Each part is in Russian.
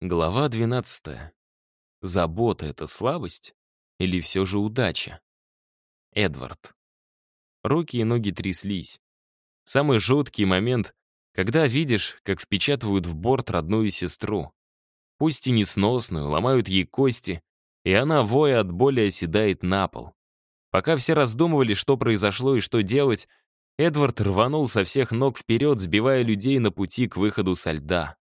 Глава 12. Забота — это слабость? Или все же удача? Эдвард. Руки и ноги тряслись. Самый жуткий момент, когда видишь, как впечатывают в борт родную сестру. Пусть и несносную, ломают ей кости, и она, воя от боли, оседает на пол. Пока все раздумывали, что произошло и что делать, Эдвард рванул со всех ног вперед, сбивая людей на пути к выходу со льда.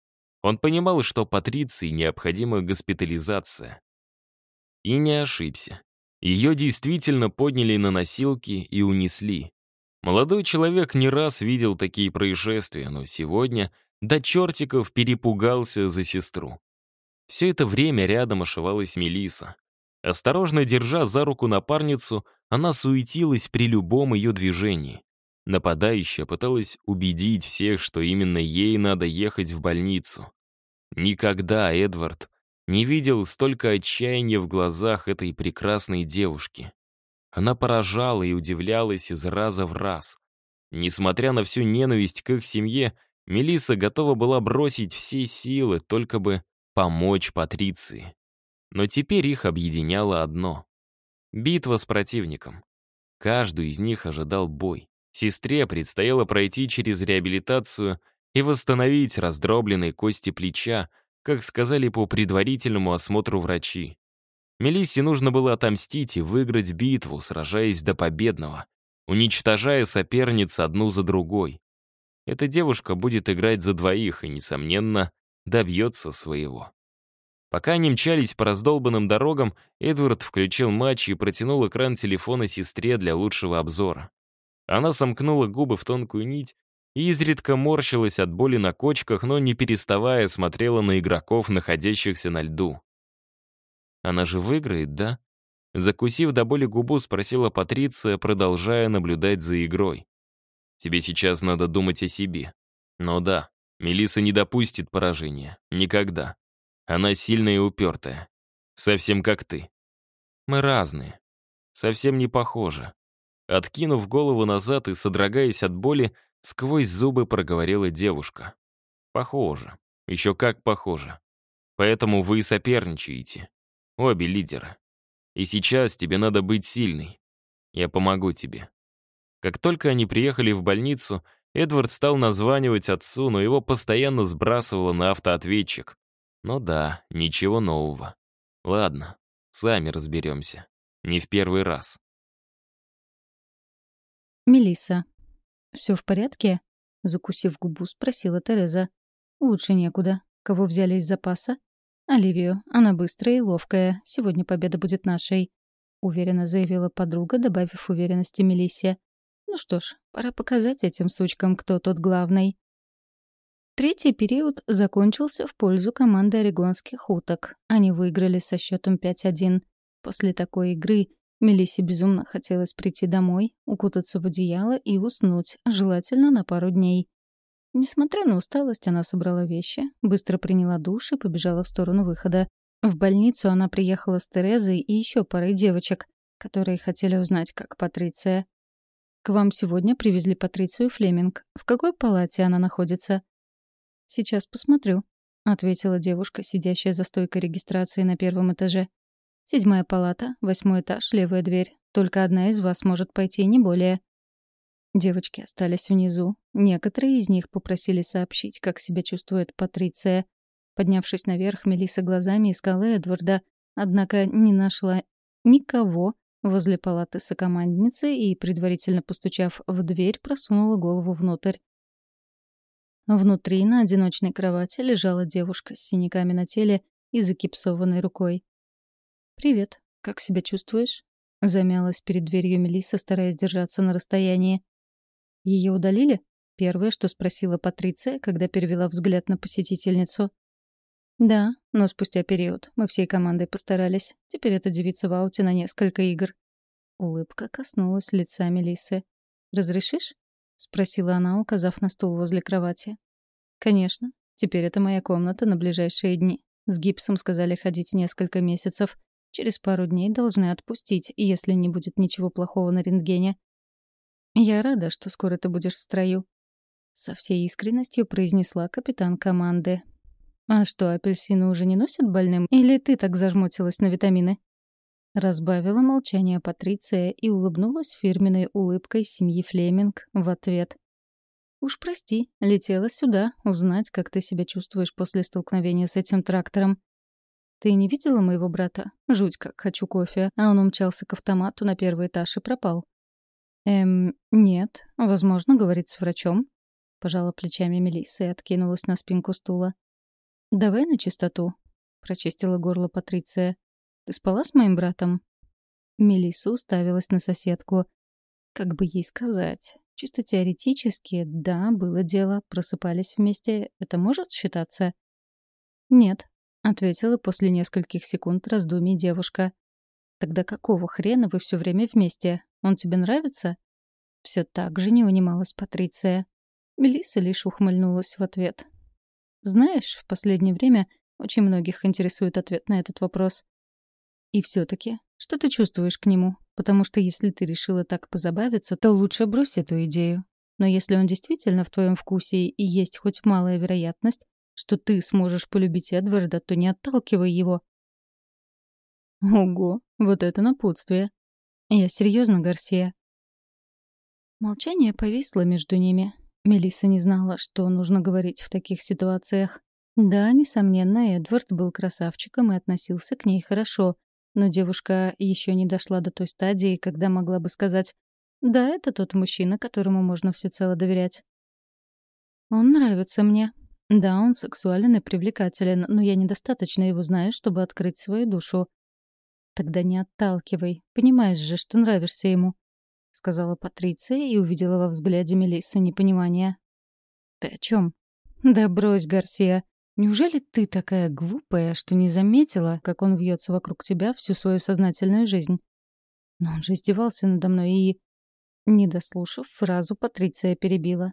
Он понимал, что Патриции необходима госпитализация. И не ошибся. Ее действительно подняли на носилки и унесли. Молодой человек не раз видел такие происшествия, но сегодня до чертиков перепугался за сестру. Все это время рядом ошивалась Мелиса. Осторожно держа за руку напарницу, она суетилась при любом ее движении. Нападающая пыталась убедить всех, что именно ей надо ехать в больницу. Никогда Эдвард не видел столько отчаяния в глазах этой прекрасной девушки. Она поражала и удивлялась из раза в раз. Несмотря на всю ненависть к их семье, Мелисса готова была бросить все силы, только бы помочь Патриции. Но теперь их объединяло одно — битва с противником. Каждую из них ожидал бой. Сестре предстояло пройти через реабилитацию и восстановить раздробленные кости плеча, как сказали по предварительному осмотру врачи. Мелиссе нужно было отомстить и выиграть битву, сражаясь до победного, уничтожая соперниц одну за другой. Эта девушка будет играть за двоих и, несомненно, добьется своего. Пока они мчались по раздолбанным дорогам, Эдвард включил матч и протянул экран телефона сестре для лучшего обзора. Она сомкнула губы в тонкую нить и изредка морщилась от боли на кочках, но не переставая смотрела на игроков, находящихся на льду. «Она же выиграет, да?» Закусив до боли губу, спросила Патриция, продолжая наблюдать за игрой. «Тебе сейчас надо думать о себе. Но да, Мелиса не допустит поражения. Никогда. Она сильная и упертая. Совсем как ты. Мы разные. Совсем не похожи. Откинув голову назад и содрогаясь от боли, сквозь зубы проговорила девушка. Похоже. Еще как похоже. Поэтому вы соперничаете. Обе лидера. И сейчас тебе надо быть сильной. Я помогу тебе. Как только они приехали в больницу, Эдвард стал названивать отцу, но его постоянно сбрасывало на автоответчик. Ну да, ничего нового. Ладно, сами разберемся. Не в первый раз. Мелисса. Все в порядке? Закусив губу, спросила Тереза. Лучше некуда. Кого взяли из запаса? Оливию. Она быстрая и ловкая. Сегодня победа будет нашей. Уверенно заявила подруга, добавив уверенности Мелиссе. Ну что ж, пора показать этим сучкам, кто тот главный. Третий период закончился в пользу команды орегонских уток. Они выиграли со счетом 5-1. После такой игры Мелиссе безумно хотелось прийти домой, укутаться в одеяло и уснуть, желательно на пару дней. Несмотря на усталость, она собрала вещи, быстро приняла душ и побежала в сторону выхода. В больницу она приехала с Терезой и еще парой девочек, которые хотели узнать, как Патриция. «К вам сегодня привезли Патрицию Флеминг. В какой палате она находится?» «Сейчас посмотрю», — ответила девушка, сидящая за стойкой регистрации на первом этаже. «Седьмая палата, восьмой этаж, левая дверь. Только одна из вас может пойти, не более». Девочки остались внизу. Некоторые из них попросили сообщить, как себя чувствует Патриция. Поднявшись наверх, Мелиса глазами искала Эдварда, однако не нашла никого возле палаты сокомандницы и, предварительно постучав в дверь, просунула голову внутрь. Внутри на одиночной кровати лежала девушка с синяками на теле и закипсованной рукой. «Привет. Как себя чувствуешь?» Замялась перед дверью Мелисса, стараясь держаться на расстоянии. Ее удалили?» — первое, что спросила Патриция, когда перевела взгляд на посетительницу. «Да, но спустя период. Мы всей командой постарались. Теперь эта девица в ауте на несколько игр». Улыбка коснулась лица Мелиссы. «Разрешишь?» — спросила она, указав на стул возле кровати. «Конечно. Теперь это моя комната на ближайшие дни. С гипсом сказали ходить несколько месяцев. Через пару дней должны отпустить, если не будет ничего плохого на рентгене. Я рада, что скоро ты будешь в строю. Со всей искренностью произнесла капитан команды. А что, апельсины уже не носят больным? Или ты так зажмотилась на витамины?» Разбавила молчание Патриция и улыбнулась фирменной улыбкой семьи Флеминг в ответ. «Уж прости, летела сюда, узнать, как ты себя чувствуешь после столкновения с этим трактором. Ты не видела моего брата? Жуть как хочу кофе, а он умчался к автомату на первый этаж и пропал». «Эм, нет, возможно, говорить с врачом», — пожала плечами Мелисса и откинулась на спинку стула. «Давай на чистоту», — прочистила горло Патриция. «Ты спала с моим братом?» Мелисса уставилась на соседку. Как бы ей сказать? Чисто теоретически, да, было дело, просыпались вместе. Это может считаться? «Нет», — ответила после нескольких секунд раздумий девушка. «Тогда какого хрена вы все время вместе? Он тебе нравится?» Все так же не унималась Патриция. Мелисса лишь ухмыльнулась в ответ. «Знаешь, в последнее время очень многих интересует ответ на этот вопрос. И все таки что ты чувствуешь к нему? Потому что если ты решила так позабавиться, то лучше брось эту идею. Но если он действительно в твоем вкусе и есть хоть малая вероятность, что ты сможешь полюбить Эдварда, то не отталкивай его. Ого, вот это напутствие. Я серьезно, Гарсия. Молчание повисло между ними. Мелисса не знала, что нужно говорить в таких ситуациях. Да, несомненно, Эдвард был красавчиком и относился к ней хорошо, но девушка еще не дошла до той стадии, когда могла бы сказать «Да, это тот мужчина, которому можно всецело доверять». «Он нравится мне. Да, он сексуален и привлекателен, но я недостаточно его знаю, чтобы открыть свою душу. Тогда не отталкивай. Понимаешь же, что нравишься ему», — сказала Патриция и увидела во взгляде Мелиссы непонимание. «Ты о чем? «Да брось, Гарсия. Неужели ты такая глупая, что не заметила, как он вьется вокруг тебя всю свою сознательную жизнь? Но он же издевался надо мной и... Не дослушав, фразу Патриция перебила.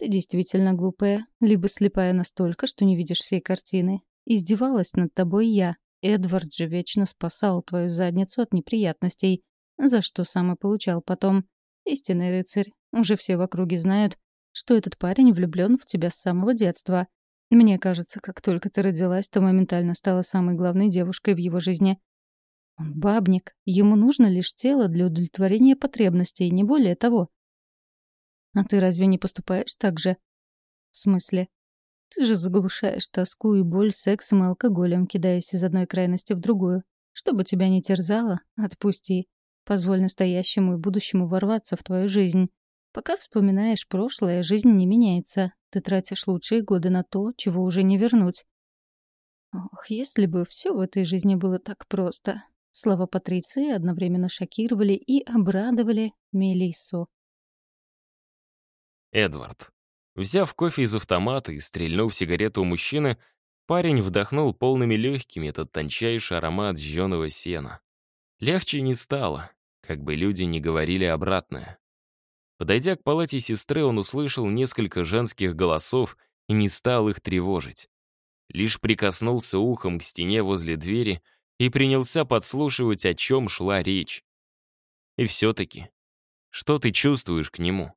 Ты действительно глупая, либо слепая настолько, что не видишь всей картины. Издевалась над тобой я. Эдвард же вечно спасал твою задницу от неприятностей, за что сам и получал потом. Истинный рыцарь. Уже все в округе знают, что этот парень влюблен в тебя с самого детства — мне кажется, как только ты родилась, то моментально стала самой главной девушкой в его жизни. Он бабник, ему нужно лишь тело для удовлетворения потребностей, не более того. А ты разве не поступаешь так же? В смысле? Ты же заглушаешь тоску и боль сексом и алкоголем, кидаясь из одной крайности в другую. Чтобы тебя не терзало, отпусти. Позволь настоящему и будущему ворваться в твою жизнь. Пока вспоминаешь прошлое, жизнь не меняется. Ты тратишь лучшие годы на то, чего уже не вернуть. Ох, если бы все в этой жизни было так просто. Слова Патриции одновременно шокировали и обрадовали Мелиссу. Эдвард. Взяв кофе из автомата и стрельнув сигарету у мужчины, парень вдохнул полными легкими этот тончайший аромат жженого сена. Легче не стало, как бы люди не говорили обратное. Подойдя к палате сестры, он услышал несколько женских голосов и не стал их тревожить. Лишь прикоснулся ухом к стене возле двери и принялся подслушивать, о чем шла речь. И все-таки, что ты чувствуешь к нему?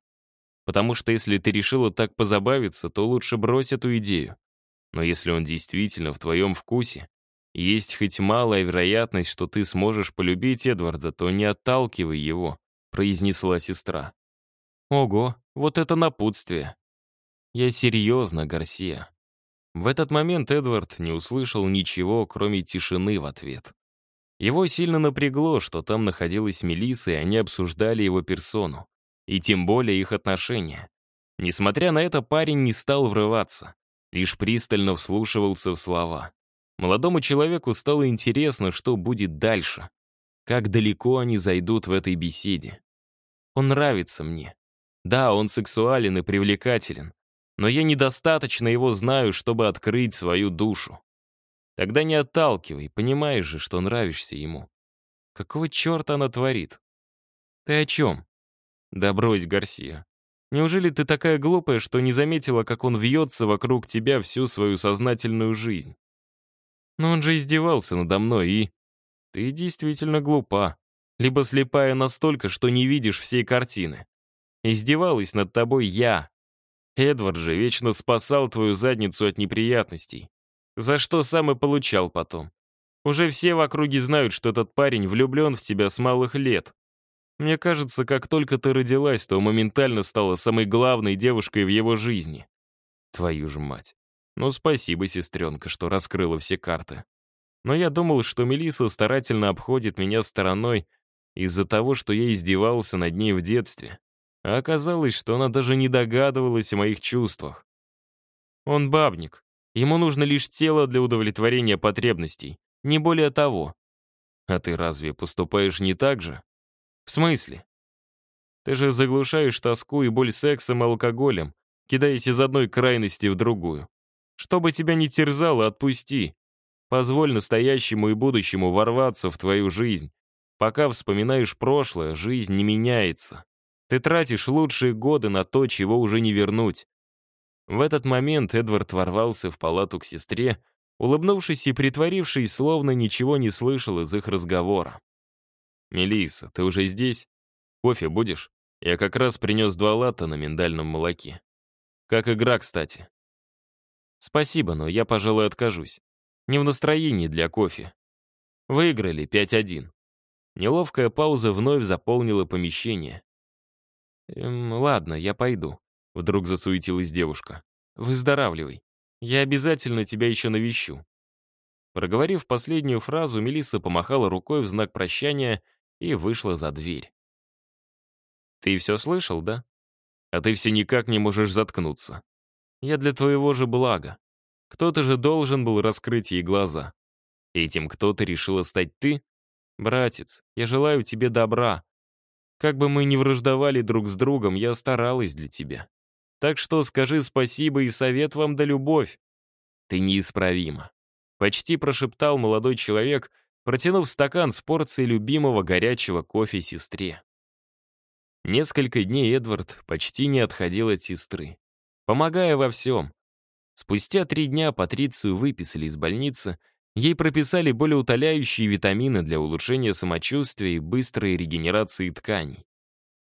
Потому что если ты решила так позабавиться, то лучше брось эту идею. Но если он действительно в твоем вкусе, есть хоть малая вероятность, что ты сможешь полюбить Эдварда, то не отталкивай его», — произнесла сестра. Ого, вот это напутствие. Я серьезно, Гарсия. В этот момент Эдвард не услышал ничего, кроме тишины в ответ. Его сильно напрягло, что там находилась Мелисса, и они обсуждали его персону. И тем более их отношения. Несмотря на это, парень не стал врываться, лишь пристально вслушивался в слова. Молодому человеку стало интересно, что будет дальше. Как далеко они зайдут в этой беседе. Он нравится мне. Да, он сексуален и привлекателен, но я недостаточно его знаю, чтобы открыть свою душу. Тогда не отталкивай, понимаешь же, что нравишься ему. Какого черта она творит? Ты о чем? Да брось, Гарсия. Неужели ты такая глупая, что не заметила, как он вьется вокруг тебя всю свою сознательную жизнь? Но он же издевался надо мной, и... Ты действительно глупа. Либо слепая настолько, что не видишь всей картины. Издевалась над тобой я. Эдвард же вечно спасал твою задницу от неприятностей. За что сам и получал потом. Уже все в округе знают, что этот парень влюблен в тебя с малых лет. Мне кажется, как только ты родилась, то моментально стала самой главной девушкой в его жизни. Твою же мать. Ну, спасибо, сестренка, что раскрыла все карты. Но я думал, что Мелиса старательно обходит меня стороной из-за того, что я издевался над ней в детстве. А оказалось, что она даже не догадывалась о моих чувствах. Он бабник. Ему нужно лишь тело для удовлетворения потребностей, не более того. А ты разве поступаешь не так же? В смысле? Ты же заглушаешь тоску и боль сексом и алкоголем, кидаясь из одной крайности в другую. Что бы тебя ни терзало, отпусти. Позволь настоящему и будущему ворваться в твою жизнь. Пока вспоминаешь прошлое, жизнь не меняется. Ты тратишь лучшие годы на то, чего уже не вернуть. В этот момент Эдвард ворвался в палату к сестре, улыбнувшись и притворившись, словно ничего не слышал из их разговора. Мелисса, ты уже здесь? Кофе будешь? Я как раз принес два латта на миндальном молоке. Как игра, кстати. Спасибо, но я, пожалуй, откажусь. Не в настроении для кофе. Выиграли 5-1. Неловкая пауза вновь заполнила помещение. «Эм, ладно, я пойду», — вдруг засуетилась девушка. «Выздоравливай. Я обязательно тебя еще навещу». Проговорив последнюю фразу, Мелисса помахала рукой в знак прощания и вышла за дверь. «Ты все слышал, да? А ты все никак не можешь заткнуться. Я для твоего же блага. Кто-то же должен был раскрыть ей глаза. Этим кто-то решила стать ты? Братец, я желаю тебе добра. Как бы мы ни враждовали друг с другом, я старалась для тебя. Так что скажи спасибо и совет вам да любовь. Ты неисправима. Почти прошептал молодой человек, протянув стакан с порцией любимого горячего кофе сестре. Несколько дней Эдвард почти не отходил от сестры, помогая во всем. Спустя три дня Патрицию выписали из больницы, ей прописали более утоляющие витамины для улучшения самочувствия и быстрой регенерации тканей.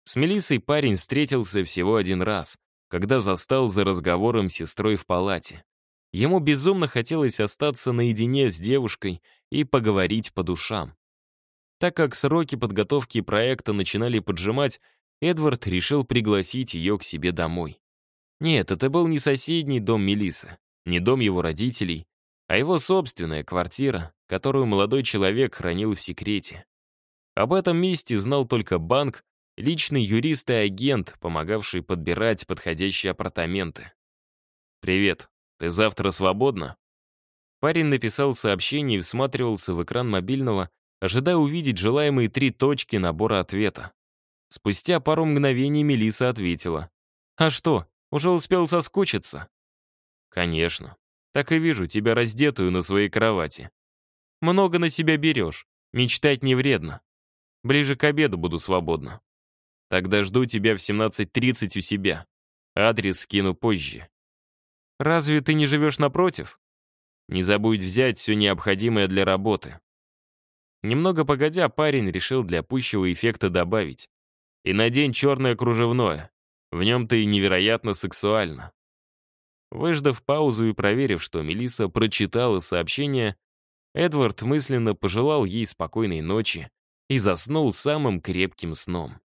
С Мелиссой парень встретился всего один раз, когда застал за разговором с сестрой в палате. Ему безумно хотелось остаться наедине с девушкой и поговорить по душам. Так как сроки подготовки проекта начинали поджимать, Эдвард решил пригласить ее к себе домой. Нет, это был не соседний дом Мелисы, не дом его родителей, а его собственная квартира, которую молодой человек хранил в секрете. Об этом месте знал только банк, личный юрист и агент, помогавший подбирать подходящие апартаменты. «Привет, ты завтра свободна?» Парень написал сообщение и всматривался в экран мобильного, ожидая увидеть желаемые три точки набора ответа. Спустя пару мгновений Мелиса ответила. «А что, уже успел соскучиться?» «Конечно. Так и вижу тебя раздетую на своей кровати. Много на себя берешь. Мечтать не вредно. Ближе к обеду буду свободна. Тогда жду тебя в 17.30 у себя. Адрес скину позже. Разве ты не живешь напротив? Не забудь взять все необходимое для работы. Немного погодя, парень решил для пущего эффекта добавить. И надень черное кружевное. В нем ты невероятно сексуально. Выждав паузу и проверив, что Мелиса прочитала сообщение, Эдвард мысленно пожелал ей спокойной ночи и заснул самым крепким сном.